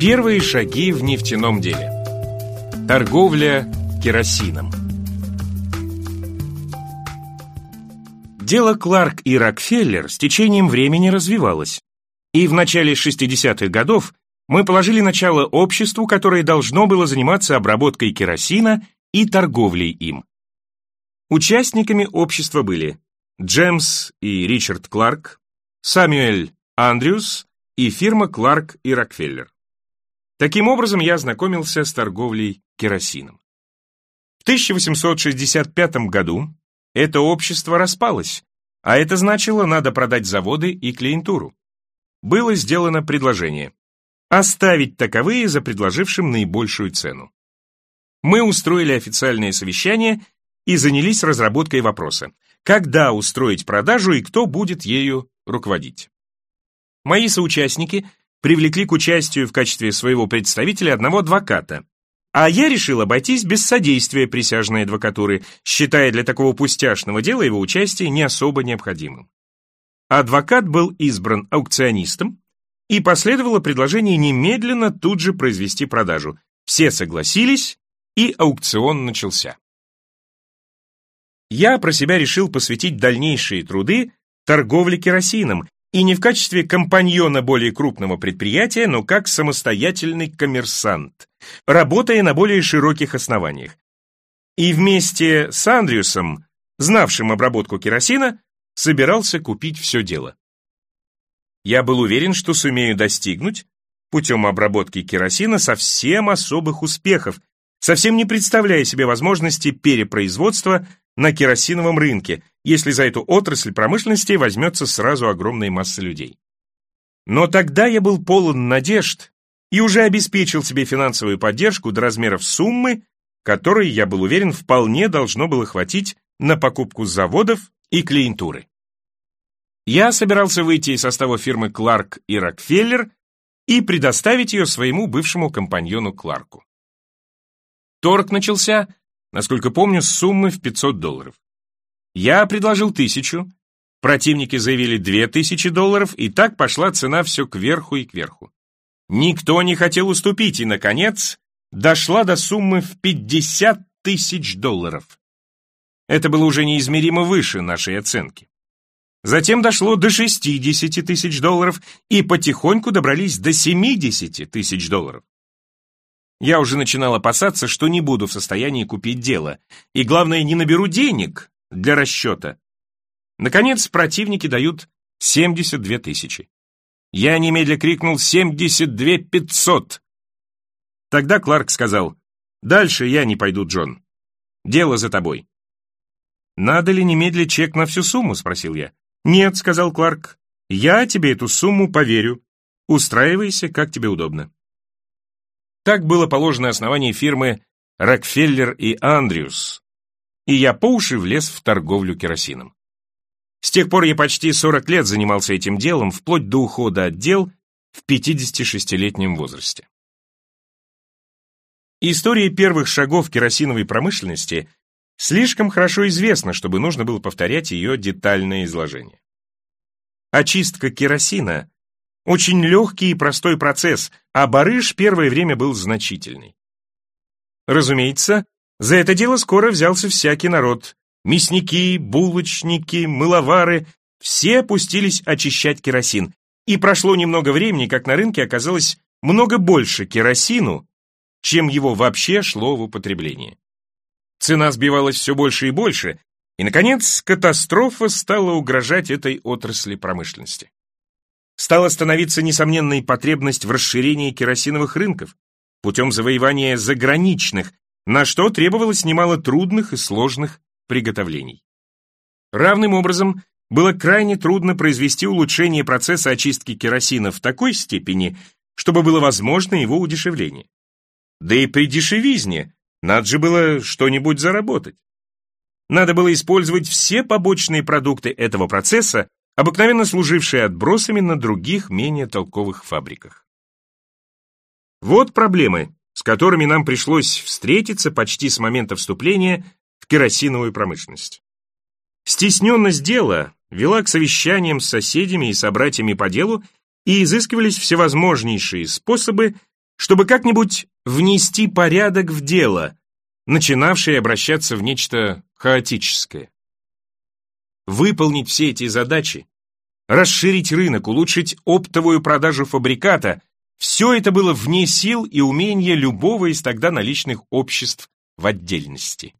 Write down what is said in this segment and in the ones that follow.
Первые шаги в нефтяном деле. Торговля керосином. Дело Кларк и Рокфеллер с течением времени развивалось. И в начале 60-х годов мы положили начало обществу, которое должно было заниматься обработкой керосина и торговлей им. Участниками общества были Джемс и Ричард Кларк, Самюэль Андрюс и фирма Кларк и Рокфеллер. Таким образом, я ознакомился с торговлей керосином. В 1865 году это общество распалось, а это значило, надо продать заводы и клиентуру. Было сделано предложение оставить таковые за предложившим наибольшую цену. Мы устроили официальное совещание и занялись разработкой вопроса, когда устроить продажу и кто будет ею руководить. Мои соучастники привлекли к участию в качестве своего представителя одного адвоката, а я решил обойтись без содействия присяжной адвокатуры, считая для такого пустяшного дела его участие не особо необходимым. Адвокат был избран аукционистом, и последовало предложение немедленно тут же произвести продажу. Все согласились, и аукцион начался. Я про себя решил посвятить дальнейшие труды торговле керосином, и не в качестве компаньона более крупного предприятия, но как самостоятельный коммерсант, работая на более широких основаниях. И вместе с Андриусом, знавшим обработку керосина, собирался купить все дело. Я был уверен, что сумею достигнуть путем обработки керосина совсем особых успехов, совсем не представляя себе возможности перепроизводства на керосиновом рынке, если за эту отрасль промышленности возьмется сразу огромная масса людей. Но тогда я был полон надежд и уже обеспечил себе финансовую поддержку до размеров суммы, которой, я был уверен, вполне должно было хватить на покупку заводов и клиентуры. Я собирался выйти из состава фирмы Кларк и Рокфеллер и предоставить ее своему бывшему компаньону Кларку. Торг начался насколько помню, с суммы в 500 долларов. Я предложил тысячу, противники заявили две тысячи долларов, и так пошла цена все кверху и кверху. Никто не хотел уступить, и, наконец, дошла до суммы в 50 тысяч долларов. Это было уже неизмеримо выше нашей оценки. Затем дошло до 60 тысяч долларов, и потихоньку добрались до 70 тысяч долларов. Я уже начинал опасаться, что не буду в состоянии купить дело, и, главное, не наберу денег для расчета. Наконец, противники дают 72 тысячи. Я немедля крикнул «72 500!». Тогда Кларк сказал «Дальше я не пойду, Джон. Дело за тобой». «Надо ли немедля чек на всю сумму?» — спросил я. «Нет», — сказал Кларк, — «я тебе эту сумму поверю. Устраивайся, как тебе удобно». Так было положено основание фирмы Рокфеллер и Андрюс, и я по уши влез в торговлю керосином. С тех пор я почти 40 лет занимался этим делом, вплоть до ухода от дел в 56-летнем возрасте. История первых шагов керосиновой промышленности слишком хорошо известна, чтобы нужно было повторять ее детальное изложение. Очистка керосина очень легкий и простой процесс, а барыш первое время был значительный. Разумеется, за это дело скоро взялся всякий народ. Мясники, булочники, мыловары – все опустились очищать керосин. И прошло немного времени, как на рынке оказалось много больше керосину, чем его вообще шло в употребление. Цена сбивалась все больше и больше, и, наконец, катастрофа стала угрожать этой отрасли промышленности стала становиться несомненной потребность в расширении керосиновых рынков путем завоевания заграничных, на что требовалось немало трудных и сложных приготовлений. Равным образом, было крайне трудно произвести улучшение процесса очистки керосина в такой степени, чтобы было возможно его удешевление. Да и при дешевизне надо же было что-нибудь заработать. Надо было использовать все побочные продукты этого процесса обыкновенно служившие отбросами на других, менее толковых фабриках. Вот проблемы, с которыми нам пришлось встретиться почти с момента вступления в керосиновую промышленность. Стесненность дела вела к совещаниям с соседями и собратьями по делу, и изыскивались всевозможнейшие способы чтобы как-нибудь внести порядок в дело, начинавшее обращаться в нечто хаотическое. Выполнить все эти задачи, расширить рынок, улучшить оптовую продажу фабриката – все это было вне сил и умения любого из тогда наличных обществ в отдельности.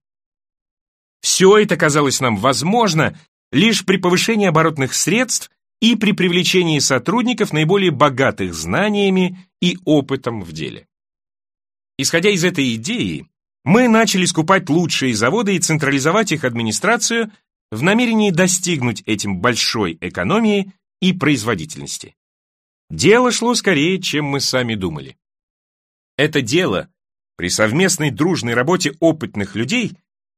Все это казалось нам возможно лишь при повышении оборотных средств и при привлечении сотрудников наиболее богатых знаниями и опытом в деле. Исходя из этой идеи, мы начали скупать лучшие заводы и централизовать их администрацию в намерении достигнуть этим большой экономии и производительности. Дело шло скорее, чем мы сами думали. Это дело, при совместной дружной работе опытных людей,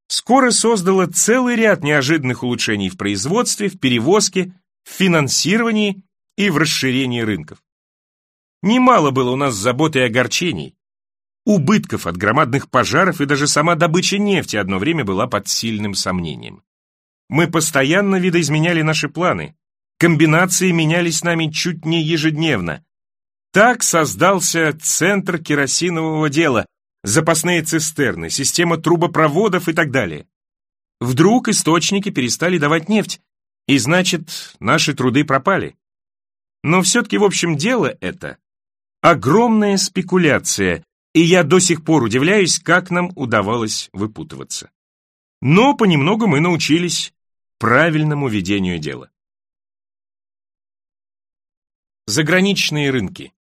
скоро создало целый ряд неожиданных улучшений в производстве, в перевозке, в финансировании и в расширении рынков. Немало было у нас забот и огорчений, убытков от громадных пожаров и даже сама добыча нефти одно время была под сильным сомнением. Мы постоянно видоизменяли наши планы, комбинации менялись нами чуть не ежедневно. Так создался центр керосинового дела, запасные цистерны, система трубопроводов и так далее. Вдруг источники перестали давать нефть, и значит, наши труды пропали. Но все-таки, в общем, дело это огромная спекуляция, и я до сих пор удивляюсь, как нам удавалось выпутываться. Но понемногу мы научились правильному ведению дела. Заграничные рынки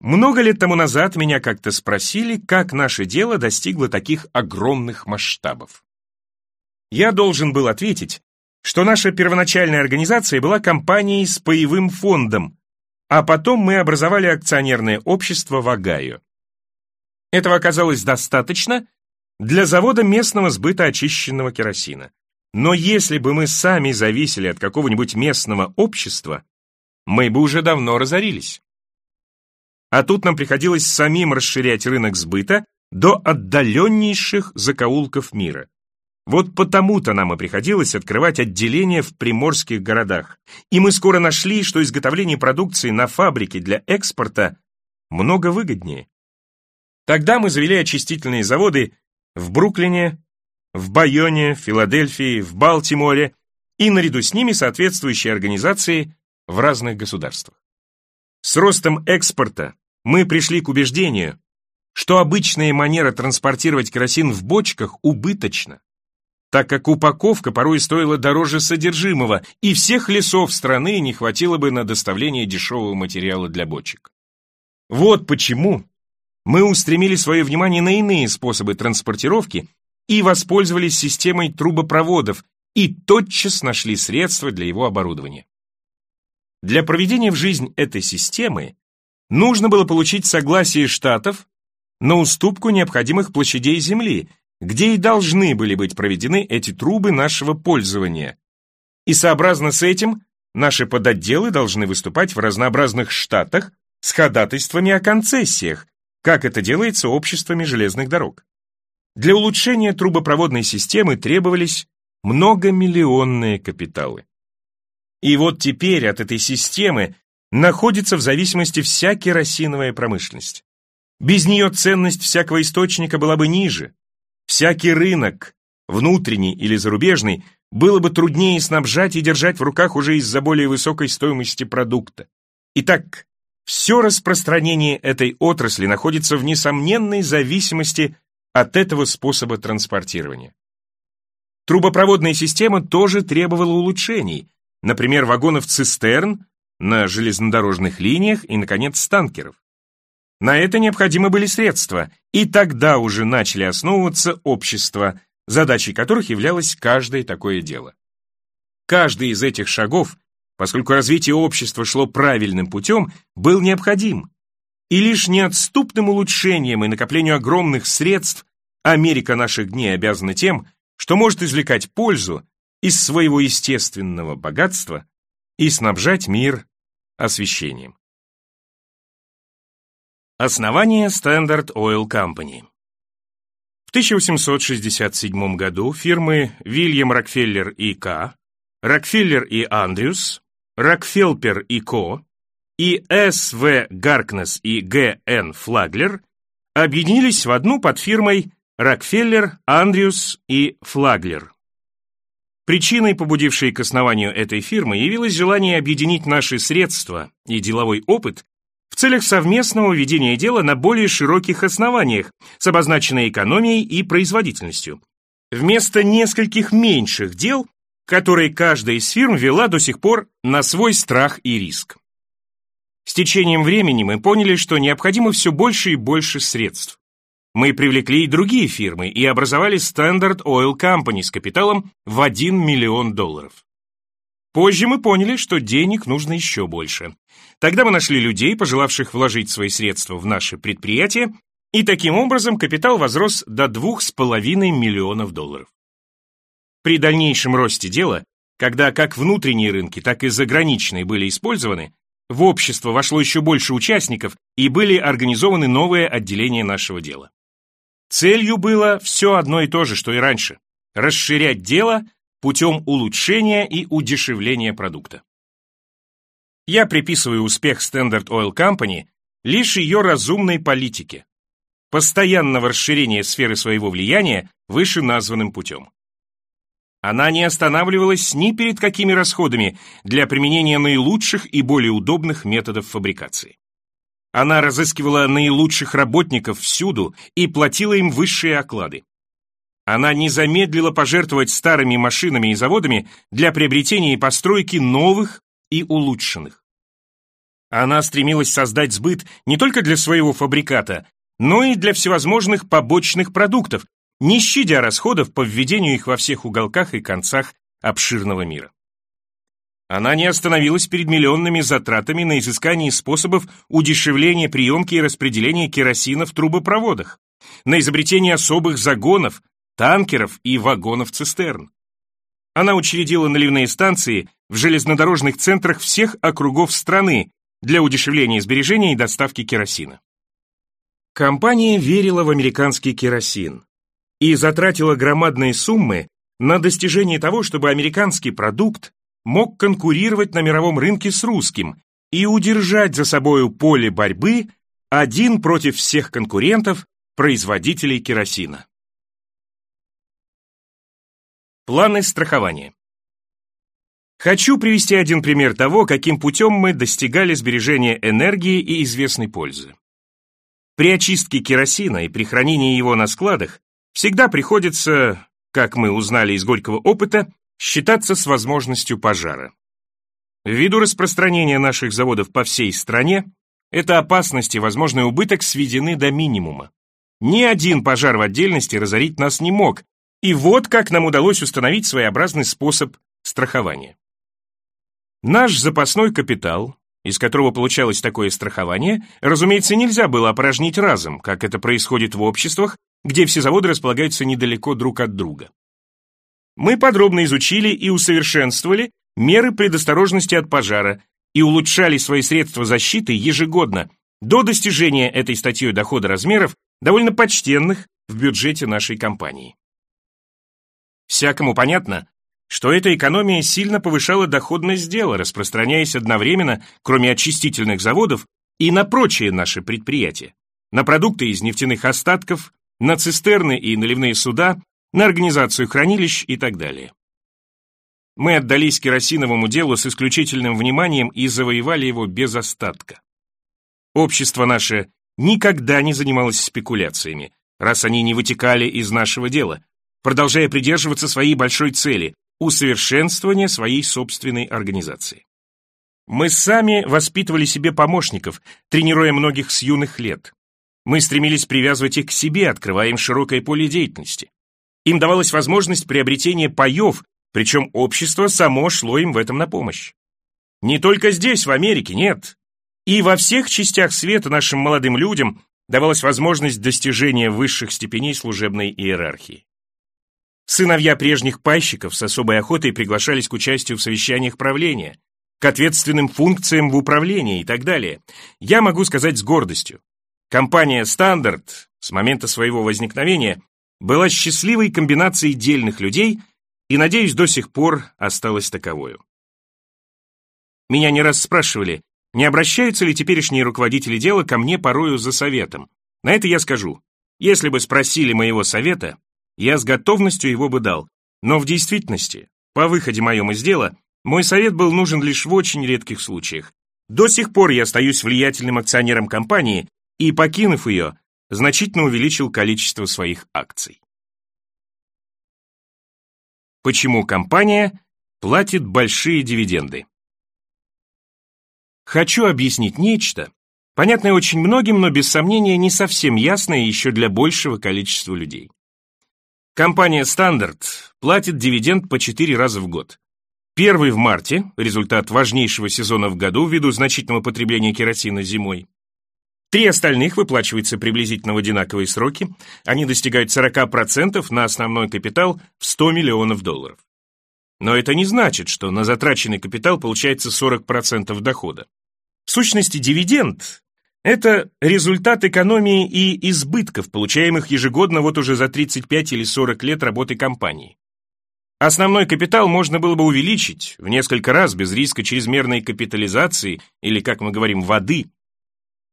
Много лет тому назад меня как-то спросили, как наше дело достигло таких огромных масштабов. Я должен был ответить, что наша первоначальная организация была компанией с паевым фондом, а потом мы образовали акционерное общество в Огайо. Этого оказалось достаточно для завода местного сбыта очищенного керосина. Но если бы мы сами зависели от какого-нибудь местного общества, мы бы уже давно разорились. А тут нам приходилось самим расширять рынок сбыта до отдаленнейших закоулков мира. Вот потому-то нам и приходилось открывать отделения в приморских городах. И мы скоро нашли, что изготовление продукции на фабрике для экспорта много выгоднее. Тогда мы завели очистительные заводы в Бруклине, в Байоне, Филадельфии, в Балтиморе и наряду с ними соответствующие организации в разных государствах. С ростом экспорта мы пришли к убеждению, что обычная манера транспортировать керосин в бочках убыточна так как упаковка порой стоила дороже содержимого, и всех лесов страны не хватило бы на доставление дешевого материала для бочек. Вот почему мы устремили свое внимание на иные способы транспортировки и воспользовались системой трубопроводов и тотчас нашли средства для его оборудования. Для проведения в жизнь этой системы нужно было получить согласие штатов на уступку необходимых площадей земли, где и должны были быть проведены эти трубы нашего пользования. И сообразно с этим наши подотделы должны выступать в разнообразных штатах с ходатайствами о концессиях, как это делается обществами железных дорог. Для улучшения трубопроводной системы требовались многомиллионные капиталы. И вот теперь от этой системы находится в зависимости вся керосиновая промышленность. Без нее ценность всякого источника была бы ниже, Всякий рынок, внутренний или зарубежный, было бы труднее снабжать и держать в руках уже из-за более высокой стоимости продукта. Итак, все распространение этой отрасли находится в несомненной зависимости от этого способа транспортирования. Трубопроводная система тоже требовала улучшений, например, вагонов-цистерн на железнодорожных линиях и, наконец, танкеров. На это необходимы были средства, и тогда уже начали основываться общества, задачей которых являлось каждое такое дело. Каждый из этих шагов, поскольку развитие общества шло правильным путем, был необходим. И лишь неотступным улучшением и накоплению огромных средств Америка наших дней обязана тем, что может извлекать пользу из своего естественного богатства и снабжать мир освещением. Основание Standard Oil Company В 1867 году фирмы Вильям Рокфеллер и К., Рокфеллер и Андрюс, Рокфелпер и Ко и С.В. Гаркнес и Г.Н. Флаглер объединились в одну под фирмой Рокфеллер, Андрюс и Флаглер. Причиной, побудившей к основанию этой фирмы, явилось желание объединить наши средства и деловой опыт в целях совместного ведения дела на более широких основаниях с обозначенной экономией и производительностью. Вместо нескольких меньших дел, которые каждая из фирм вела до сих пор на свой страх и риск. С течением времени мы поняли, что необходимо все больше и больше средств. Мы привлекли и другие фирмы и образовали Standard Oil Company с капиталом в 1 миллион долларов. Позже мы поняли, что денег нужно еще больше. Тогда мы нашли людей, пожелавших вложить свои средства в наше предприятие, и таким образом капитал возрос до 2,5 миллионов долларов. При дальнейшем росте дела, когда как внутренние рынки, так и заграничные были использованы, в общество вошло еще больше участников и были организованы новые отделения нашего дела. Целью было все одно и то же, что и раньше – расширять дело путем улучшения и удешевления продукта. Я приписываю успех Standard Oil Company лишь ее разумной политике, постоянного расширения сферы своего влияния вышеназванным путем. Она не останавливалась ни перед какими расходами для применения наилучших и более удобных методов фабрикации. Она разыскивала наилучших работников всюду и платила им высшие оклады. Она не замедлила пожертвовать старыми машинами и заводами для приобретения и постройки новых и улучшенных. Она стремилась создать сбыт не только для своего фабриката, но и для всевозможных побочных продуктов, не щадя расходов по введению их во всех уголках и концах обширного мира. Она не остановилась перед миллионными затратами на изыскание способов удешевления приемки и распределения керосина в трубопроводах, на изобретение особых загонов, танкеров и вагонов-цистерн. Она учредила наливные станции в железнодорожных центрах всех округов страны для удешевления сбережения и доставки керосина. Компания верила в американский керосин, и затратила громадные суммы на достижение того, чтобы американский продукт мог конкурировать на мировом рынке с русским и удержать за собою поле борьбы один против всех конкурентов, производителей керосина. Планы страхования. Хочу привести один пример того, каким путем мы достигали сбережения энергии и известной пользы. При очистке керосина и при хранении его на складах всегда приходится, как мы узнали из горького опыта, считаться с возможностью пожара. Ввиду распространения наших заводов по всей стране, эта опасность и возможный убыток сведены до минимума. Ни один пожар в отдельности разорить нас не мог, и вот как нам удалось установить своеобразный способ страхования. Наш запасной капитал, из которого получалось такое страхование, разумеется, нельзя было опорожнить разом, как это происходит в обществах, где все заводы располагаются недалеко друг от друга. Мы подробно изучили и усовершенствовали меры предосторожности от пожара и улучшали свои средства защиты ежегодно до достижения этой статьей дохода размеров, довольно почтенных в бюджете нашей компании. Всякому понятно, что эта экономия сильно повышала доходность дела, распространяясь одновременно, кроме очистительных заводов, и на прочие наши предприятия, на продукты из нефтяных остатков, на цистерны и наливные суда, на организацию хранилищ и так далее. Мы отдались керосиновому делу с исключительным вниманием и завоевали его без остатка. Общество наше никогда не занималось спекуляциями, раз они не вытекали из нашего дела, продолжая придерживаться своей большой цели – усовершенствования своей собственной организации. Мы сами воспитывали себе помощников, тренируя многих с юных лет. Мы стремились привязывать их к себе, открывая им широкое поле деятельности. Им давалась возможность приобретения паев, причем общество само шло им в этом на помощь. Не только здесь, в Америке, нет. И во всех частях света нашим молодым людям давалась возможность достижения высших степеней служебной иерархии. Сыновья прежних пайщиков с особой охотой приглашались к участию в совещаниях правления, к ответственным функциям в управлении и так далее. Я могу сказать с гордостью, Компания «Стандарт» с момента своего возникновения была счастливой комбинацией дельных людей и, надеюсь, до сих пор осталась таковою. Меня не раз спрашивали, не обращаются ли теперешние руководители дела ко мне порою за советом. На это я скажу. Если бы спросили моего совета, я с готовностью его бы дал. Но в действительности, по выходе моем из дела, мой совет был нужен лишь в очень редких случаях. До сих пор я остаюсь влиятельным акционером компании и, покинув ее, значительно увеличил количество своих акций. Почему компания платит большие дивиденды? Хочу объяснить нечто, понятное очень многим, но без сомнения не совсем ясное еще для большего количества людей. Компания Стандарт платит дивиденд по 4 раза в год. Первый в марте, результат важнейшего сезона в году ввиду значительного потребления керосина зимой. Три остальных выплачиваются приблизительно в одинаковые сроки. Они достигают 40% на основной капитал в 100 миллионов долларов. Но это не значит, что на затраченный капитал получается 40% дохода. В сущности, дивиденд – это результат экономии и избытков, получаемых ежегодно вот уже за 35 или 40 лет работы компании. Основной капитал можно было бы увеличить в несколько раз без риска чрезмерной капитализации или, как мы говорим, воды.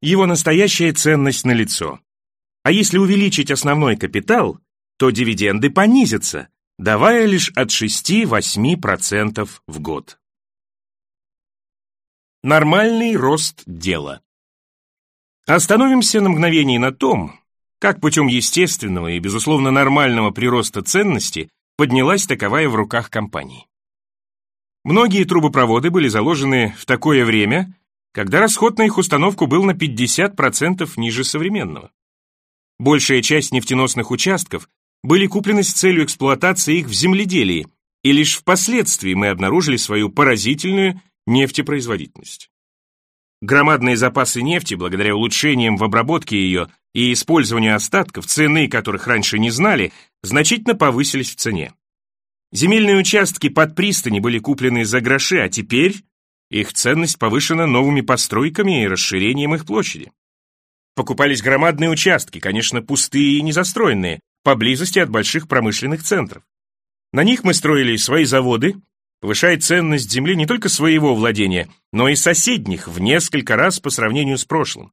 Его настоящая ценность налицо. А если увеличить основной капитал, то дивиденды понизятся, давая лишь от 6-8% в год. Нормальный рост дела. Остановимся на мгновение на том, как путем естественного и, безусловно, нормального прироста ценности поднялась таковая в руках компании. Многие трубопроводы были заложены в такое время, когда расход на их установку был на 50% ниже современного. Большая часть нефтеносных участков были куплены с целью эксплуатации их в земледелии, и лишь впоследствии мы обнаружили свою поразительную нефтепроизводительность. Громадные запасы нефти, благодаря улучшениям в обработке ее и использованию остатков, цены которых раньше не знали, значительно повысились в цене. Земельные участки под пристани были куплены за гроши, а теперь их ценность повышена новыми постройками и расширением их площади. Покупались громадные участки, конечно, пустые и незастроенные, поблизости от больших промышленных центров. На них мы строили свои заводы, повышая ценность земли не только своего владения, но и соседних в несколько раз по сравнению с прошлым.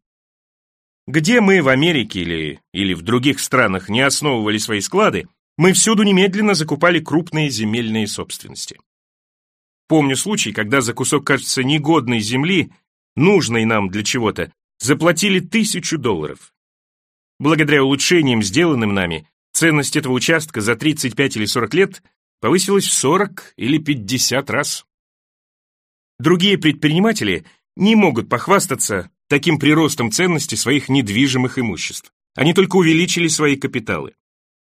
Где мы в Америке или, или в других странах не основывали свои склады, мы всюду немедленно закупали крупные земельные собственности. Помню случай, когда за кусок, кажется, негодной земли, нужной нам для чего-то, заплатили тысячу долларов. Благодаря улучшениям, сделанным нами, ценность этого участка за 35 или 40 лет повысилась в 40 или 50 раз. Другие предприниматели не могут похвастаться таким приростом ценности своих недвижимых имуществ. Они только увеличили свои капиталы.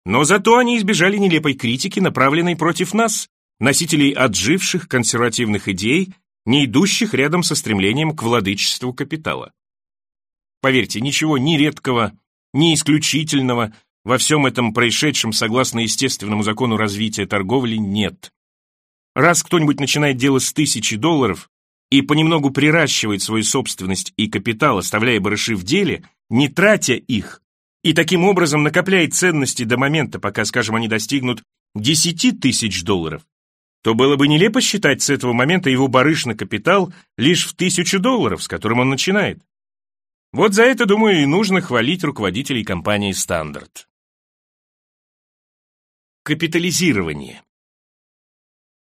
Но зато они избежали нелепой критики, направленной против нас, носителей отживших консервативных идей, не идущих рядом со стремлением к владычеству капитала. Поверьте, ничего ни редкого, ни исключительного во всем этом происшедшем согласно естественному закону развития торговли нет. Раз кто-нибудь начинает дело с тысячи долларов и понемногу приращивает свою собственность и капитал, оставляя барыши в деле, не тратя их, и таким образом накопляет ценности до момента, пока, скажем, они достигнут 10 тысяч долларов, то было бы нелепо считать с этого момента его барышный капитал лишь в тысячу долларов, с которым он начинает. Вот за это, думаю, и нужно хвалить руководителей компании «Стандарт». Капитализирование.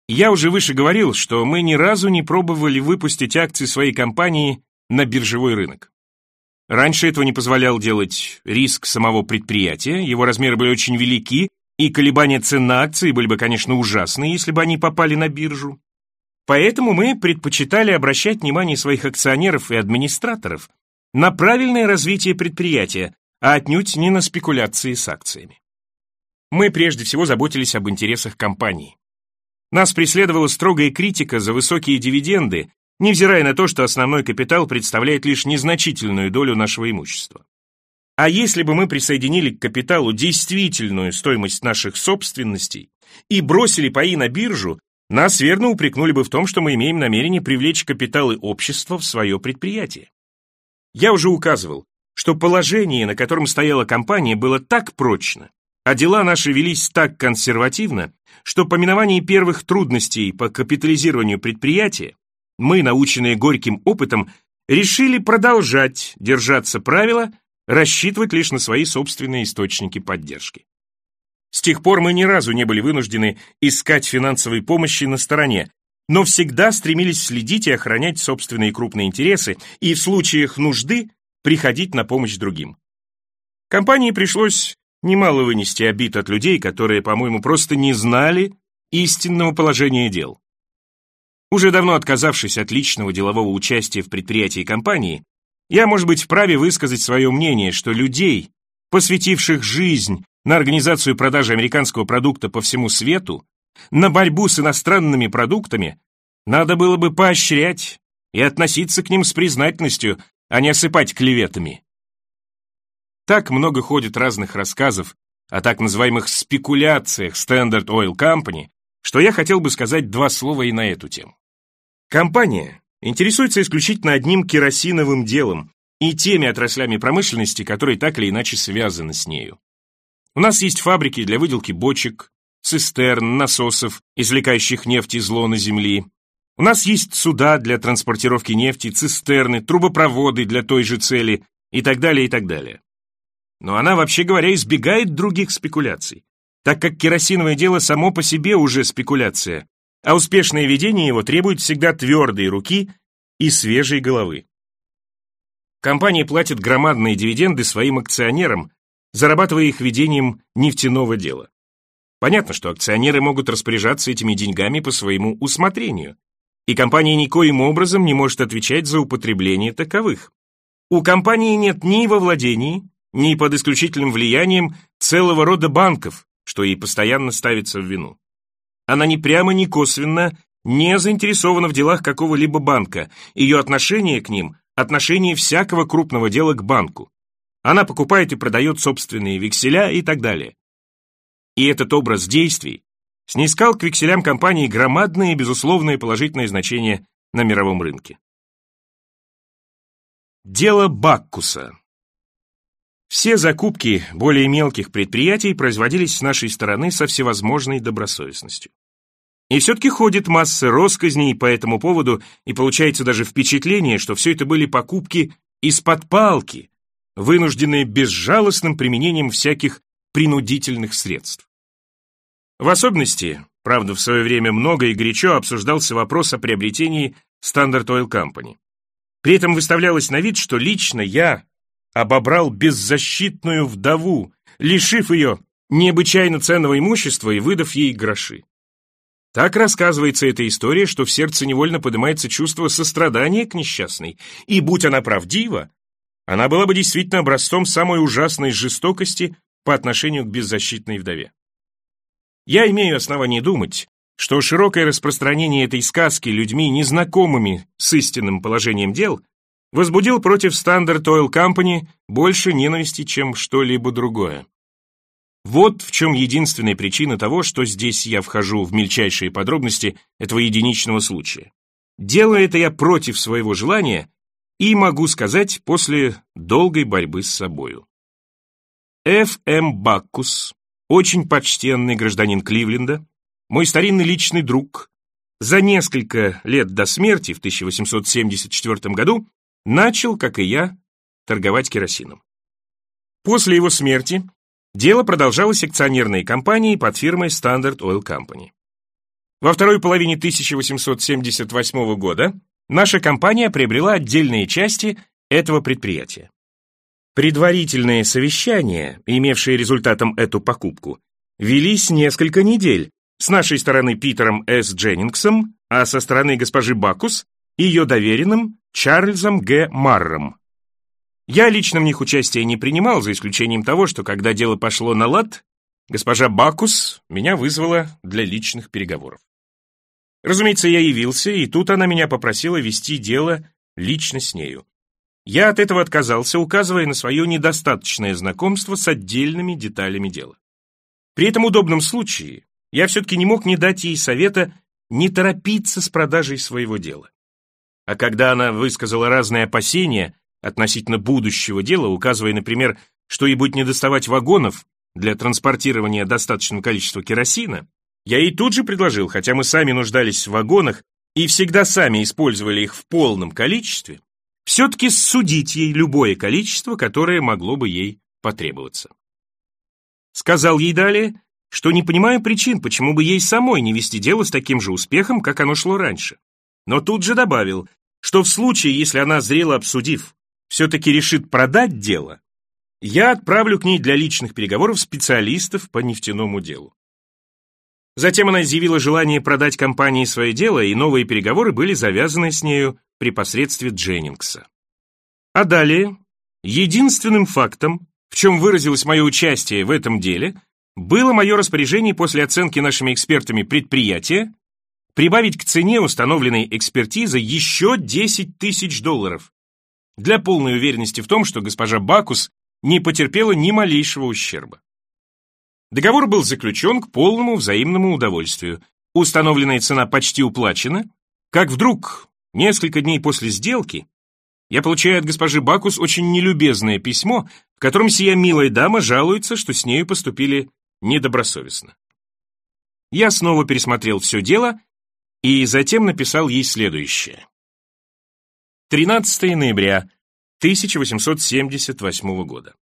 Я уже выше говорил, что мы ни разу не пробовали выпустить акции своей компании на биржевой рынок. Раньше этого не позволял делать риск самого предприятия, его размеры были очень велики, и колебания цен на акции были бы, конечно, ужасны, если бы они попали на биржу. Поэтому мы предпочитали обращать внимание своих акционеров и администраторов на правильное развитие предприятия, а отнюдь не на спекуляции с акциями. Мы прежде всего заботились об интересах компании. Нас преследовала строгая критика за высокие дивиденды, невзирая на то, что основной капитал представляет лишь незначительную долю нашего имущества. А если бы мы присоединили к капиталу действительную стоимость наших собственностей и бросили паи на биржу, нас верно упрекнули бы в том, что мы имеем намерение привлечь капиталы общества в свое предприятие. Я уже указывал, что положение, на котором стояла компания, было так прочно, а дела наши велись так консервативно, что по миновании первых трудностей по капитализированию предприятия мы, наученные горьким опытом, решили продолжать держаться правила, рассчитывать лишь на свои собственные источники поддержки. С тех пор мы ни разу не были вынуждены искать финансовой помощи на стороне, но всегда стремились следить и охранять собственные крупные интересы и в случаях нужды приходить на помощь другим. Компании пришлось немало вынести обид от людей, которые, по-моему, просто не знали истинного положения дел. Уже давно отказавшись от личного делового участия в предприятии компании, я, может быть, вправе высказать свое мнение, что людей, посвятивших жизнь на организацию продажи американского продукта по всему свету, на борьбу с иностранными продуктами, надо было бы поощрять и относиться к ним с признательностью, а не осыпать клеветами. Так много ходит разных рассказов о так называемых спекуляциях Standard Oil Company, что я хотел бы сказать два слова и на эту тему. Компания интересуется исключительно одним керосиновым делом и теми отраслями промышленности, которые так или иначе связаны с нею. У нас есть фабрики для выделки бочек, цистерн, насосов, извлекающих нефть из лона земли. У нас есть суда для транспортировки нефти, цистерны, трубопроводы для той же цели и так далее, и так далее. Но она, вообще говоря, избегает других спекуляций, так как керосиновое дело само по себе уже спекуляция, а успешное ведение его требует всегда твердой руки и свежей головы. Компания платит громадные дивиденды своим акционерам, зарабатывая их ведением нефтяного дела. Понятно, что акционеры могут распоряжаться этими деньгами по своему усмотрению, и компания никоим образом не может отвечать за употребление таковых. У компании нет ни во владении, ни под исключительным влиянием целого рода банков, что ей постоянно ставится в вину. Она ни прямо, ни косвенно не заинтересована в делах какого-либо банка, ее отношение к ним – отношение всякого крупного дела к банку. Она покупает и продает собственные векселя и так далее. И этот образ действий снискал к векселям компании громадное и безусловное положительное значение на мировом рынке. Дело Баккуса все закупки более мелких предприятий производились с нашей стороны со всевозможной добросовестностью. И все-таки ходит масса росказней по этому поводу, и получается даже впечатление, что все это были покупки из-под палки, вынужденные безжалостным применением всяких принудительных средств. В особенности, правда, в свое время много и горячо обсуждался вопрос о приобретении Standard Oil Company. При этом выставлялось на вид, что лично я обобрал беззащитную вдову, лишив ее необычайно ценного имущества и выдав ей гроши. Так рассказывается эта история, что в сердце невольно поднимается чувство сострадания к несчастной, и будь она правдива, она была бы действительно образцом самой ужасной жестокости по отношению к беззащитной вдове. Я имею основание думать, что широкое распространение этой сказки людьми, незнакомыми с истинным положением дел, возбудил против Standard Oil Company больше ненависти, чем что-либо другое. Вот в чем единственная причина того, что здесь я вхожу в мельчайшие подробности этого единичного случая. Делаю это я против своего желания и, могу сказать, после долгой борьбы с собою. Ф. М. Баккус, очень почтенный гражданин Кливленда, мой старинный личный друг, за несколько лет до смерти в 1874 году начал, как и я, торговать керосином. После его смерти дело продолжалось акционерной компанией под фирмой Standard Oil Company. Во второй половине 1878 года наша компания приобрела отдельные части этого предприятия. Предварительные совещания, имевшие результатом эту покупку, велись несколько недель, с нашей стороны Питером С. Дженнингсом, а со стороны госпожи Бакус ее доверенным Чарльзом Г. Марром. Я лично в них участия не принимал, за исключением того, что когда дело пошло на лад, госпожа Бакус меня вызвала для личных переговоров. Разумеется, я явился, и тут она меня попросила вести дело лично с нею. Я от этого отказался, указывая на свое недостаточное знакомство с отдельными деталями дела. При этом удобном случае я все-таки не мог не дать ей совета не торопиться с продажей своего дела. А когда она высказала разные опасения относительно будущего дела, указывая, например, что ей будет недоставать вагонов для транспортирования достаточного количества керосина, я ей тут же предложил, хотя мы сами нуждались в вагонах и всегда сами использовали их в полном количестве, все-таки судить ей любое количество, которое могло бы ей потребоваться. Сказал ей далее, что не понимаю причин, почему бы ей самой не вести дело с таким же успехом, как оно шло раньше. Но тут же добавил, что в случае, если она, зрело обсудив, все-таки решит продать дело, я отправлю к ней для личных переговоров специалистов по нефтяному делу. Затем она изъявила желание продать компании свое дело, и новые переговоры были завязаны с нею при посредстве Дженнингса. А далее, единственным фактом, в чем выразилось мое участие в этом деле, было мое распоряжение после оценки нашими экспертами предприятия прибавить к цене установленной экспертизой еще 10 тысяч долларов для полной уверенности в том, что госпожа Бакус не потерпела ни малейшего ущерба. Договор был заключен к полному взаимному удовольствию. Установленная цена почти уплачена, как вдруг, несколько дней после сделки, я получаю от госпожи Бакус очень нелюбезное письмо, в котором сия милая дама жалуется, что с нею поступили недобросовестно. Я снова пересмотрел все дело и затем написал ей следующее. 13 ноября 1878 года.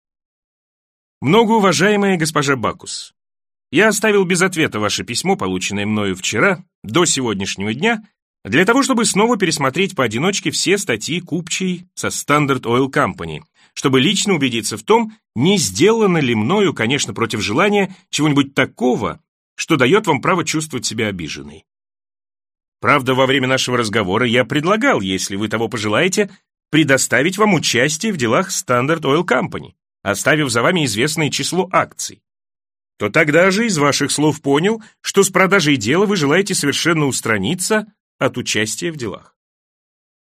Многоуважаемая госпожа Бакус, я оставил без ответа ваше письмо, полученное мною вчера, до сегодняшнего дня, для того, чтобы снова пересмотреть поодиночке все статьи купчей со Standard Oil Company, чтобы лично убедиться в том, не сделано ли мною, конечно, против желания, чего-нибудь такого, что дает вам право чувствовать себя обиженной. Правда, во время нашего разговора я предлагал, если вы того пожелаете, предоставить вам участие в делах Standard Oil Company оставив за вами известное число акций, то тогда же из ваших слов понял, что с продажей дела вы желаете совершенно устраниться от участия в делах.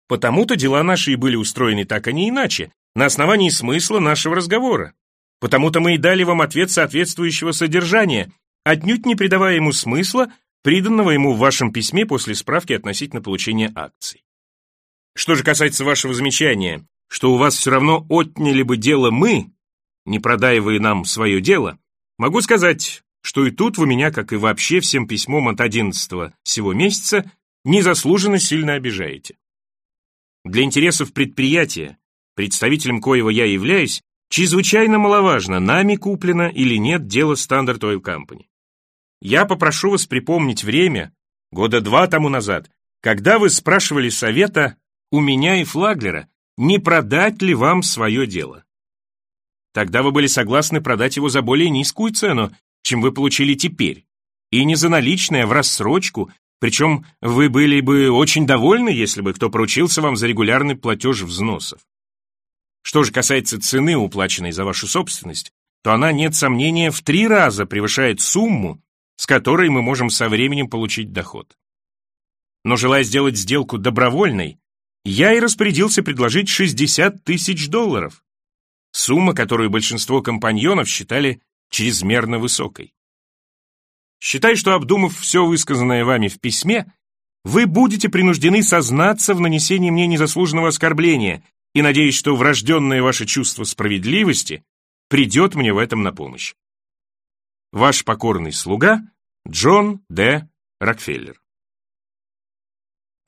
Потому-то дела наши и были устроены так, а не иначе, на основании смысла нашего разговора. Потому-то мы и дали вам ответ соответствующего содержания, отнюдь не придавая ему смысла, приданного ему в вашем письме после справки относительно получения акций. Что же касается вашего замечания, что у вас все равно отняли бы дело мы, не продай вы нам свое дело, могу сказать, что и тут вы меня, как и вообще всем письмом от 11 сего месяца, незаслуженно сильно обижаете. Для интересов предприятия, представителем коего я являюсь, чрезвычайно маловажно, нами куплено или нет дело Standard Oil Company. Я попрошу вас припомнить время, года два тому назад, когда вы спрашивали совета у меня и Флаглера, не продать ли вам свое дело. Тогда вы были согласны продать его за более низкую цену, чем вы получили теперь. И не за наличные, а в рассрочку, причем вы были бы очень довольны, если бы кто поручился вам за регулярный платеж взносов. Что же касается цены, уплаченной за вашу собственность, то она, нет сомнения, в три раза превышает сумму, с которой мы можем со временем получить доход. Но желая сделать сделку добровольной, я и распорядился предложить 60 тысяч долларов, сумма, которую большинство компаньонов считали чрезмерно высокой. Считай, что обдумав все высказанное вами в письме, вы будете принуждены сознаться в нанесении мне незаслуженного оскорбления и надеюсь, что врожденное ваше чувство справедливости придет мне в этом на помощь. Ваш покорный слуга Джон Д. Рокфеллер.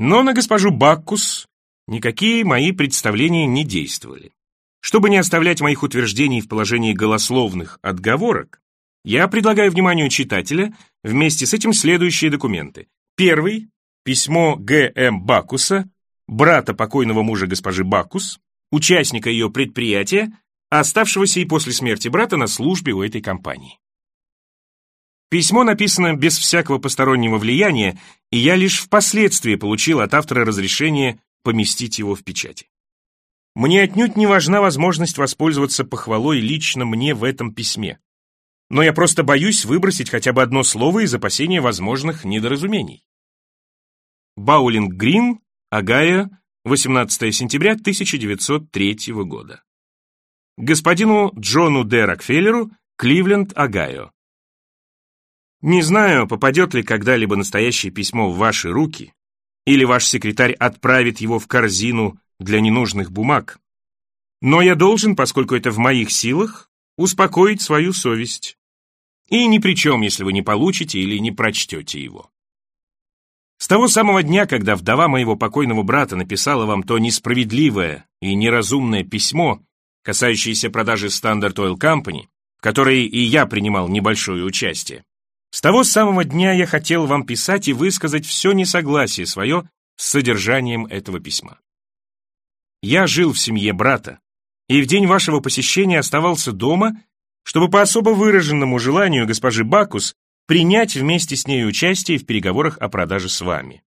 Но на госпожу Баккус никакие мои представления не действовали. Чтобы не оставлять моих утверждений в положении голословных отговорок, я предлагаю вниманию читателя вместе с этим следующие документы. Первый – письмо Г.М. Бакуса, брата покойного мужа госпожи Бакус, участника ее предприятия, оставшегося и после смерти брата на службе у этой компании. Письмо написано без всякого постороннего влияния, и я лишь впоследствии получил от автора разрешение поместить его в печати. Мне отнюдь не важна возможность воспользоваться похвалой лично мне в этом письме. Но я просто боюсь выбросить хотя бы одно слово из опасения возможных недоразумений. Баулинг Грин, Огайо, 18 сентября 1903 года. Господину Джону Д. Рокфеллеру, Кливленд, Огайо. Не знаю, попадет ли когда-либо настоящее письмо в ваши руки, или ваш секретарь отправит его в корзину для ненужных бумаг. Но я должен, поскольку это в моих силах, успокоить свою совесть. И ни при чем, если вы не получите или не прочтете его. С того самого дня, когда вдова моего покойного брата написала вам то несправедливое и неразумное письмо, касающееся продажи Standard Oil Company, в которой и я принимал небольшое участие, с того самого дня я хотел вам писать и высказать все несогласие свое с содержанием этого письма. Я жил в семье брата, и в день вашего посещения оставался дома, чтобы по особо выраженному желанию госпожи Бакус принять вместе с ней участие в переговорах о продаже с вами.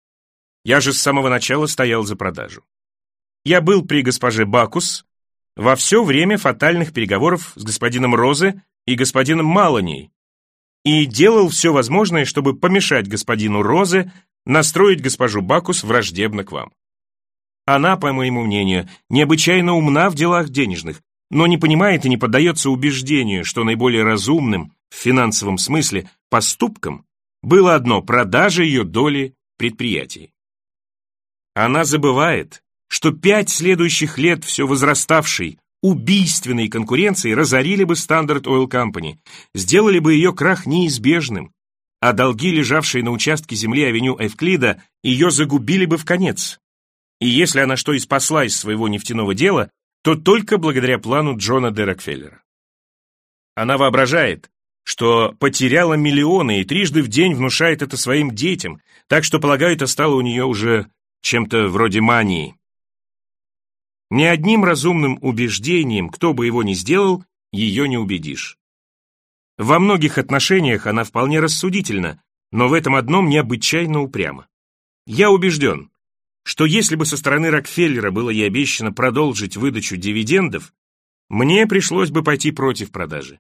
Я же с самого начала стоял за продажу. Я был при госпоже Бакус во все время фатальных переговоров с господином Розе и господином Малоней и делал все возможное, чтобы помешать господину Розе настроить госпожу Бакус враждебно к вам. Она, по моему мнению, необычайно умна в делах денежных, но не понимает и не поддается убеждению, что наиболее разумным в финансовом смысле поступком было одно – продажа ее доли предприятий. Она забывает, что пять следующих лет все возраставшей убийственной конкуренции разорили бы Standard Oil Company, сделали бы ее крах неизбежным, а долги, лежавшие на участке земли авеню Эвклида, ее загубили бы в конец. И если она что и спасла из своего нефтяного дела, то только благодаря плану Джона Д. Рокфеллера. Она воображает, что потеряла миллионы и трижды в день внушает это своим детям, так что, полагаю, это стало у нее уже чем-то вроде мании. Ни одним разумным убеждением, кто бы его ни сделал, ее не убедишь. Во многих отношениях она вполне рассудительна, но в этом одном необычайно упряма. Я убежден, что если бы со стороны Рокфеллера было ей обещано продолжить выдачу дивидендов, мне пришлось бы пойти против продажи.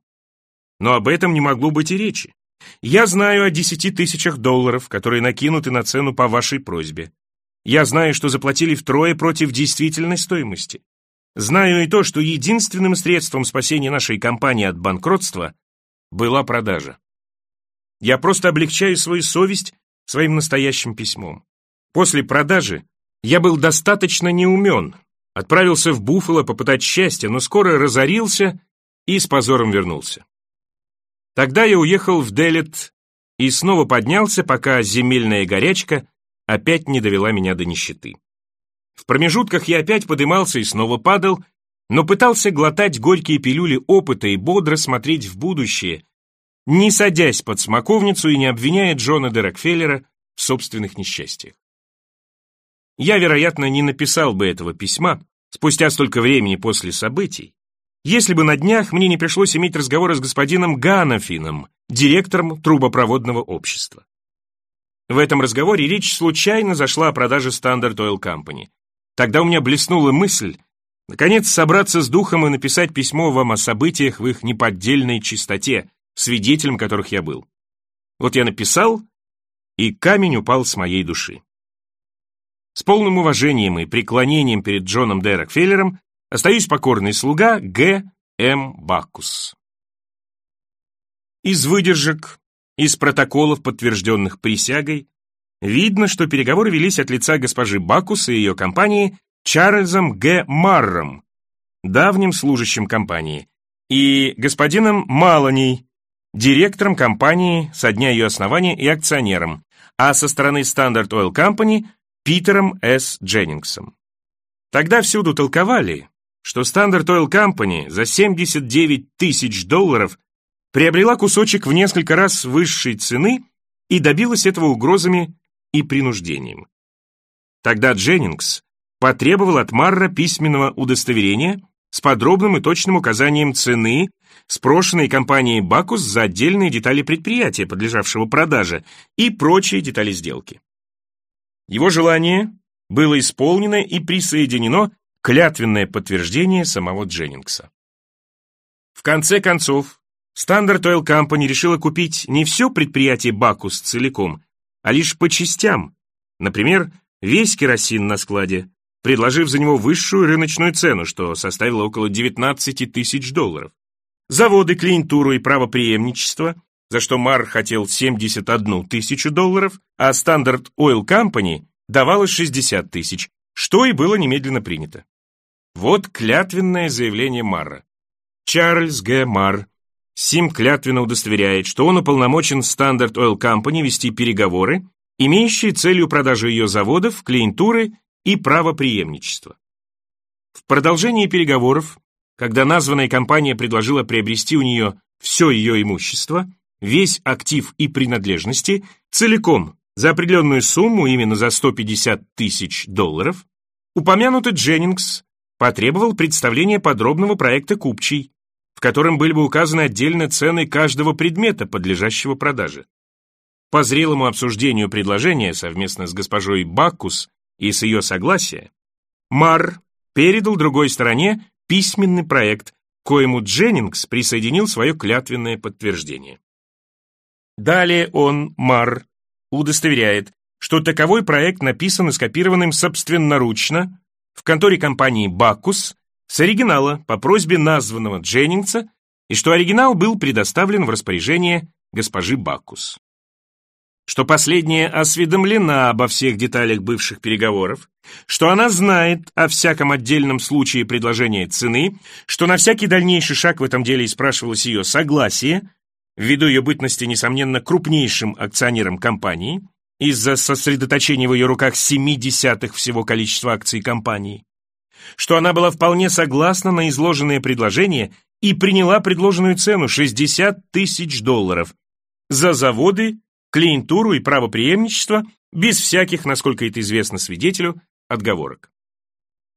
Но об этом не могло быть и речи. Я знаю о десяти тысячах долларов, которые накинуты на цену по вашей просьбе. Я знаю, что заплатили втрое против действительной стоимости. Знаю и то, что единственным средством спасения нашей компании от банкротства была продажа. Я просто облегчаю свою совесть своим настоящим письмом. После продажи я был достаточно неумен, отправился в Буффало попытать счастья, но скоро разорился и с позором вернулся. Тогда я уехал в Делет и снова поднялся, пока земельная горячка опять не довела меня до нищеты. В промежутках я опять подымался и снова падал, но пытался глотать горькие пилюли опыта и бодро смотреть в будущее, не садясь под смоковницу и не обвиняя Джона де Рокфеллера в собственных несчастьях. Я, вероятно, не написал бы этого письма спустя столько времени после событий, если бы на днях мне не пришлось иметь разговоры с господином Ганафином, директором трубопроводного общества. В этом разговоре речь случайно зашла о продаже Standard Oil Company. Тогда у меня блеснула мысль, наконец, собраться с духом и написать письмо вам о событиях в их неподдельной чистоте, свидетелем которых я был. Вот я написал, и камень упал с моей души. С полным уважением и преклонением перед Джоном Д. Рокфеллером Остаюсь покорный слуга Г. М. Баккус. Из выдержек, из протоколов, подтвержденных присягой, видно, что переговоры велись от лица госпожи Бакус и ее компании Чарльзом Г. Марром, давним служащим компании, и господином Малоней, директором компании со дня ее основания и акционером, а со стороны Standard Oil Company Питером С. Дженнингсом. Тогда всюду толковали, что Standard Oil Company за 79 тысяч долларов приобрела кусочек в несколько раз высшей цены и добилась этого угрозами и принуждением. Тогда Дженнингс потребовал от Марра письменного удостоверения с подробным и точным указанием цены, спрошенной компанией Бакус за отдельные детали предприятия, подлежавшего продаже, и прочие детали сделки. Его желание было исполнено и присоединено клятвенное подтверждение самого Дженнингса. В конце концов, Standard Oil Company решила купить не все предприятие Бакус целиком, а лишь по частям, например, весь керосин на складе, предложив за него высшую рыночную цену, что составило около 19 тысяч долларов. Заводы, клиентуру и правопреемничество, за что Мар хотел 71 тысячу долларов, а Standard Oil Company давала 60 тысяч, что и было немедленно принято. Вот клятвенное заявление Марра. Чарльз Г. Марр Сим клятвенно удостоверяет, что он уполномочен Standard Oil Company вести переговоры имеющие целью продажу ее заводов, клиентуры и правопреемничества. В продолжении переговоров, когда названная компания предложила приобрести у нее все ее имущество, весь актив и принадлежности, целиком, за определенную сумму, именно за 150 тысяч долларов, упомянутый Дженнингс потребовал представления подробного проекта купчий, в котором были бы указаны отдельно цены каждого предмета, подлежащего продаже. По зрелому обсуждению предложения совместно с госпожой Баккус и с ее согласия, Мар передал другой стороне письменный проект, коему Дженнингс присоединил свое клятвенное подтверждение. Далее он, Мар, удостоверяет, что таковой проект написан и скопированным собственноручно в конторе компании «Баккус» с оригинала по просьбе названного Дженнингса и что оригинал был предоставлен в распоряжение госпожи Баккус. Что последняя осведомлена обо всех деталях бывших переговоров, что она знает о всяком отдельном случае предложения цены, что на всякий дальнейший шаг в этом деле спрашивалось ее согласие, ввиду ее бытности, несомненно, крупнейшим акционером компании, из-за сосредоточения в ее руках семи десятых всего количества акций компании, что она была вполне согласна на изложенное предложение и приняла предложенную цену 60 тысяч долларов за заводы, клиентуру и правопреемничество без всяких, насколько это известно свидетелю, отговорок.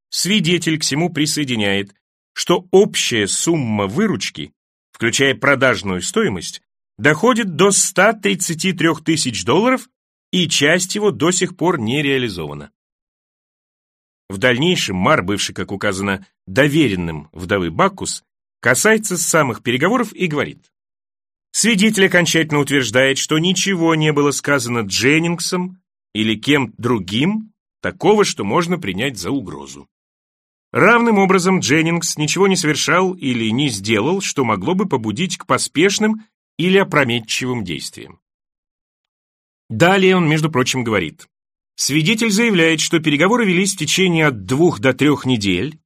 Свидетель к всему присоединяет, что общая сумма выручки включая продажную стоимость, доходит до 133 тысяч долларов, и часть его до сих пор не реализована. В дальнейшем Мар, бывший, как указано, доверенным вдовы Баккус, касается самых переговоров и говорит. Свидетель окончательно утверждает, что ничего не было сказано Дженнингсом или кем другим, такого, что можно принять за угрозу. Равным образом Дженнингс ничего не совершал или не сделал, что могло бы побудить к поспешным или опрометчивым действиям. Далее он, между прочим, говорит. Свидетель заявляет, что переговоры велись в течение от двух до трех недель,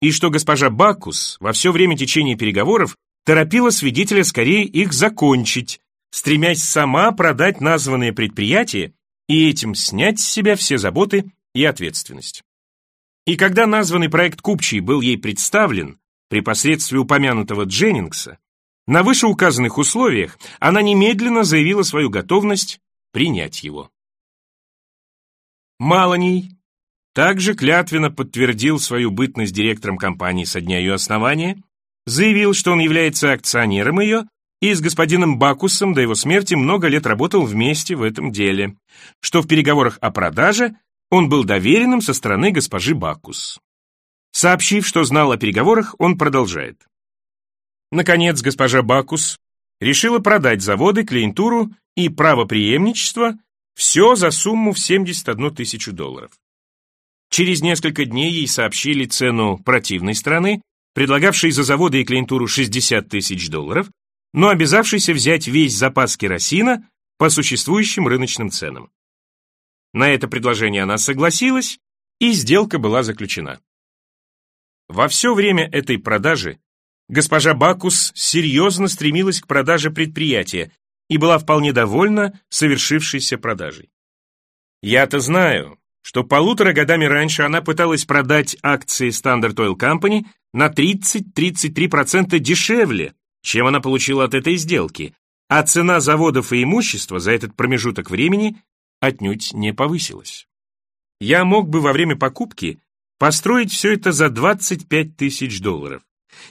и что госпожа Бакус во все время течения переговоров торопила свидетеля скорее их закончить, стремясь сама продать названное предприятие и этим снять с себя все заботы и ответственность. И когда названный проект Купчий был ей представлен, при посредстве упомянутого Дженнингса, на вышеуказанных условиях она немедленно заявила свою готовность принять его. Малоний также клятвенно подтвердил свою бытность директором компании со дня ее основания, заявил, что он является акционером ее и с господином Бакусом до его смерти много лет работал вместе в этом деле, что в переговорах о продаже он был доверенным со стороны госпожи Бакус. Сообщив, что знал о переговорах, он продолжает. Наконец, госпожа Бакус решила продать заводы, клиентуру и правопреемничество все за сумму в 71 тысячу долларов. Через несколько дней ей сообщили цену противной страны, предлагавшей за заводы и клиентуру 60 тысяч долларов, но обязавшейся взять весь запас керосина по существующим рыночным ценам. На это предложение она согласилась, и сделка была заключена. Во все время этой продажи госпожа Бакус серьезно стремилась к продаже предприятия и была вполне довольна совершившейся продажей. Я-то знаю, что полутора годами раньше она пыталась продать акции Standard Oil Company на 30-33% дешевле, чем она получила от этой сделки, а цена заводов и имущества за этот промежуток времени отнюдь не повысилась. Я мог бы во время покупки построить все это за 25 тысяч долларов.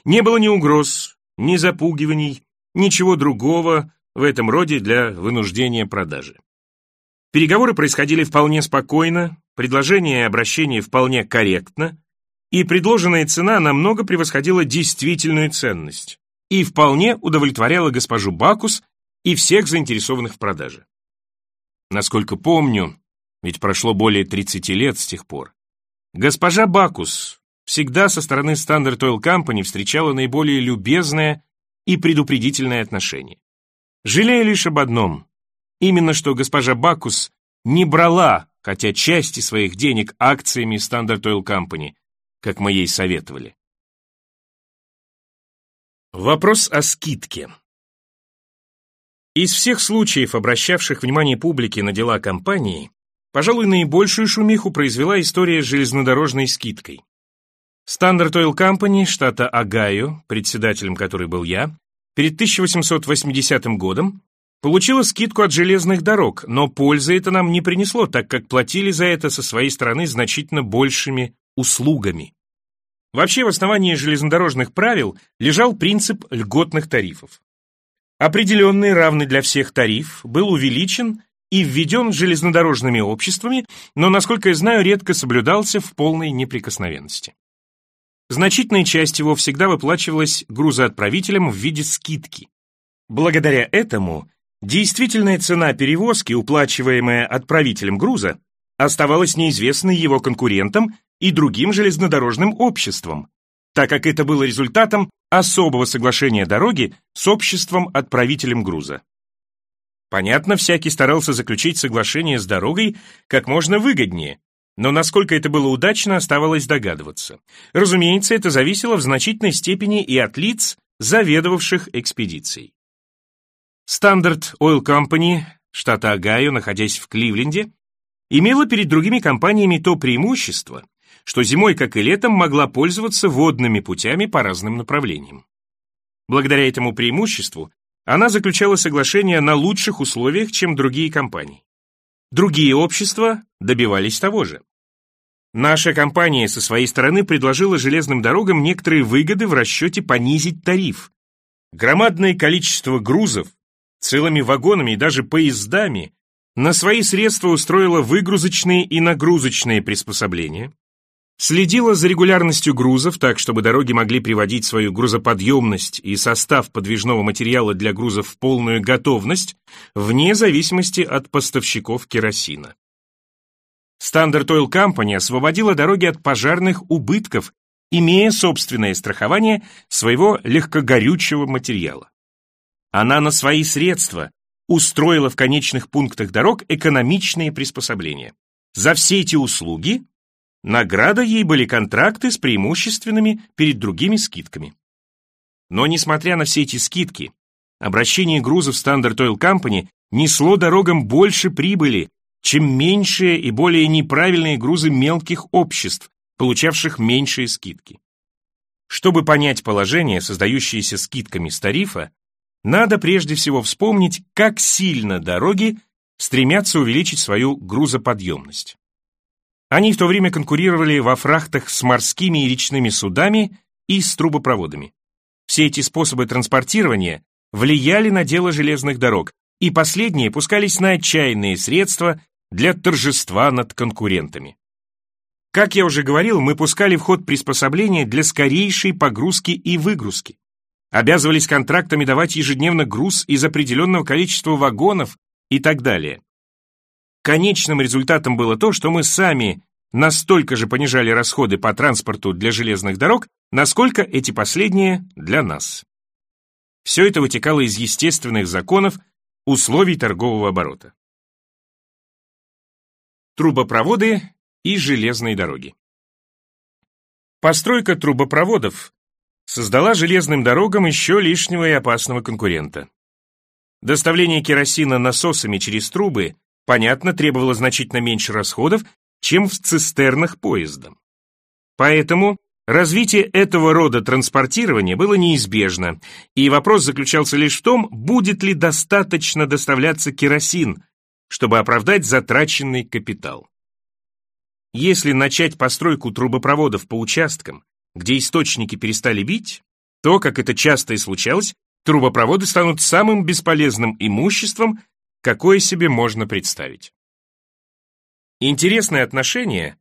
Не было ни угроз, ни запугиваний, ничего другого в этом роде для вынуждения продажи. Переговоры происходили вполне спокойно, предложение и обращение вполне корректно, и предложенная цена намного превосходила действительную ценность и вполне удовлетворяла госпожу Бакус и всех заинтересованных в продаже. Насколько помню, ведь прошло более 30 лет с тех пор, госпожа Бакус всегда со стороны Standard Oil Company встречала наиболее любезное и предупредительное отношение. Жалею лишь об одном, именно что госпожа Бакус не брала, хотя части своих денег акциями Standard Oil Company, как мы ей советовали. Вопрос о скидке. Из всех случаев, обращавших внимание публики на дела компании, пожалуй, наибольшую шумиху произвела история с железнодорожной скидкой. Standard Oil Company штата Огайо, председателем которой был я, перед 1880 годом получила скидку от железных дорог, но пользы это нам не принесло, так как платили за это со своей стороны значительно большими услугами. Вообще в основании железнодорожных правил лежал принцип льготных тарифов. Определенный равный для всех тариф был увеличен и введен железнодорожными обществами, но, насколько я знаю, редко соблюдался в полной неприкосновенности. Значительная часть его всегда выплачивалась грузоотправителям в виде скидки. Благодаря этому действительная цена перевозки, уплачиваемая отправителем груза, оставалась неизвестной его конкурентам и другим железнодорожным обществам, так как это было результатом особого соглашения дороги с обществом-отправителем груза. Понятно, всякий старался заключить соглашение с дорогой как можно выгоднее, но насколько это было удачно, оставалось догадываться. Разумеется, это зависело в значительной степени и от лиц, заведовавших экспедицией. Standard Oil Company, штата Огайо, находясь в Кливленде, имела перед другими компаниями то преимущество, что зимой, как и летом, могла пользоваться водными путями по разным направлениям. Благодаря этому преимуществу она заключала соглашения на лучших условиях, чем другие компании. Другие общества добивались того же. Наша компания со своей стороны предложила железным дорогам некоторые выгоды в расчете понизить тариф. Громадное количество грузов, целыми вагонами и даже поездами на свои средства устроило выгрузочные и нагрузочные приспособления, Следила за регулярностью грузов, так чтобы дороги могли приводить свою грузоподъемность и состав подвижного материала для грузов в полную готовность, вне зависимости от поставщиков керосина. Standard Oil Company освободила дороги от пожарных убытков, имея собственное страхование своего легкогорючего материала. Она на свои средства устроила в конечных пунктах дорог экономичные приспособления. За все эти услуги Награда ей были контракты с преимущественными перед другими скидками. Но, несмотря на все эти скидки, обращение грузов Standard Oil Company несло дорогам больше прибыли, чем меньшие и более неправильные грузы мелких обществ, получавших меньшие скидки. Чтобы понять положение, создающееся скидками с тарифа, надо прежде всего вспомнить, как сильно дороги стремятся увеличить свою грузоподъемность. Они в то время конкурировали во фрахтах с морскими и речными судами и с трубопроводами. Все эти способы транспортирования влияли на дело железных дорог, и последние пускались на отчаянные средства для торжества над конкурентами. Как я уже говорил, мы пускали в ход приспособления для скорейшей погрузки и выгрузки. Обязывались контрактами давать ежедневно груз из определенного количества вагонов и так далее. Конечным результатом было то, что мы сами настолько же понижали расходы по транспорту для железных дорог, насколько эти последние для нас. Все это вытекало из естественных законов условий торгового оборота. Трубопроводы и железные дороги. Постройка трубопроводов создала железным дорогам еще лишнего и опасного конкурента. Доставление керосина насосами через трубы понятно, требовало значительно меньше расходов, чем в цистернах поезда. Поэтому развитие этого рода транспортирования было неизбежно, и вопрос заключался лишь в том, будет ли достаточно доставляться керосин, чтобы оправдать затраченный капитал. Если начать постройку трубопроводов по участкам, где источники перестали бить, то, как это часто и случалось, трубопроводы станут самым бесполезным имуществом, какое себе можно представить. Интересное отношение,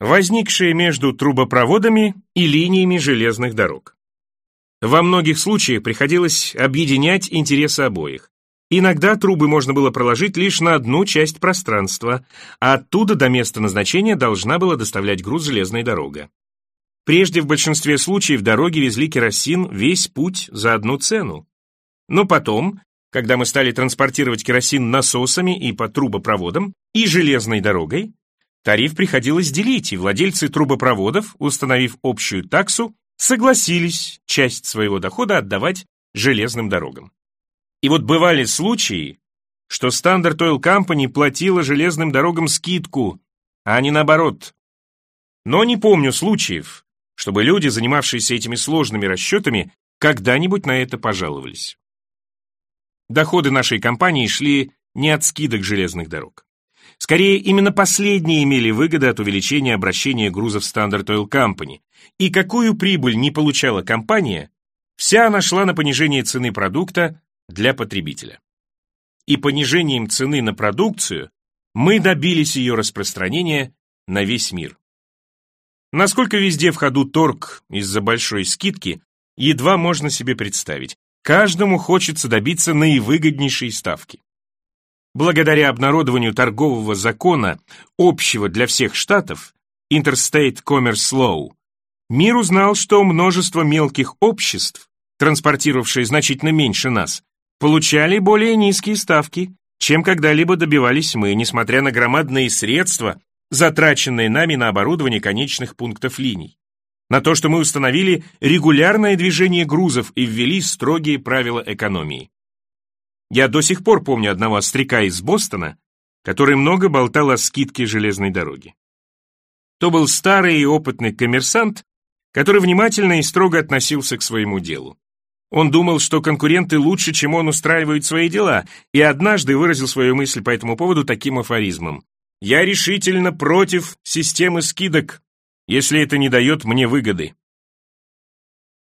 возникшее между трубопроводами и линиями железных дорог. Во многих случаях приходилось объединять интересы обоих. Иногда трубы можно было проложить лишь на одну часть пространства, а оттуда до места назначения должна была доставлять груз железная дорога. Прежде в большинстве случаев дороги везли керосин весь путь за одну цену. Но потом когда мы стали транспортировать керосин насосами и по трубопроводам, и железной дорогой, тариф приходилось делить, и владельцы трубопроводов, установив общую таксу, согласились часть своего дохода отдавать железным дорогам. И вот бывали случаи, что Standard Oil Company платила железным дорогам скидку, а не наоборот. Но не помню случаев, чтобы люди, занимавшиеся этими сложными расчетами, когда-нибудь на это пожаловались. Доходы нашей компании шли не от скидок железных дорог. Скорее, именно последние имели выгоды от увеличения обращения грузов Standard Oil Company. И какую прибыль не получала компания, вся она шла на понижение цены продукта для потребителя. И понижением цены на продукцию мы добились ее распространения на весь мир. Насколько везде в ходу торг из-за большой скидки, едва можно себе представить. Каждому хочется добиться наивыгоднейшей ставки. Благодаря обнародованию торгового закона, общего для всех штатов, Interstate Commerce Law, мир узнал, что множество мелких обществ, транспортировавшие значительно меньше нас, получали более низкие ставки, чем когда-либо добивались мы, несмотря на громадные средства, затраченные нами на оборудование конечных пунктов линий на то, что мы установили регулярное движение грузов и ввели строгие правила экономии. Я до сих пор помню одного остряка из Бостона, который много болтал о скидке железной дороги. То был старый и опытный коммерсант, который внимательно и строго относился к своему делу. Он думал, что конкуренты лучше, чем он устраивают свои дела, и однажды выразил свою мысль по этому поводу таким афоризмом. «Я решительно против системы скидок, если это не дает мне выгоды.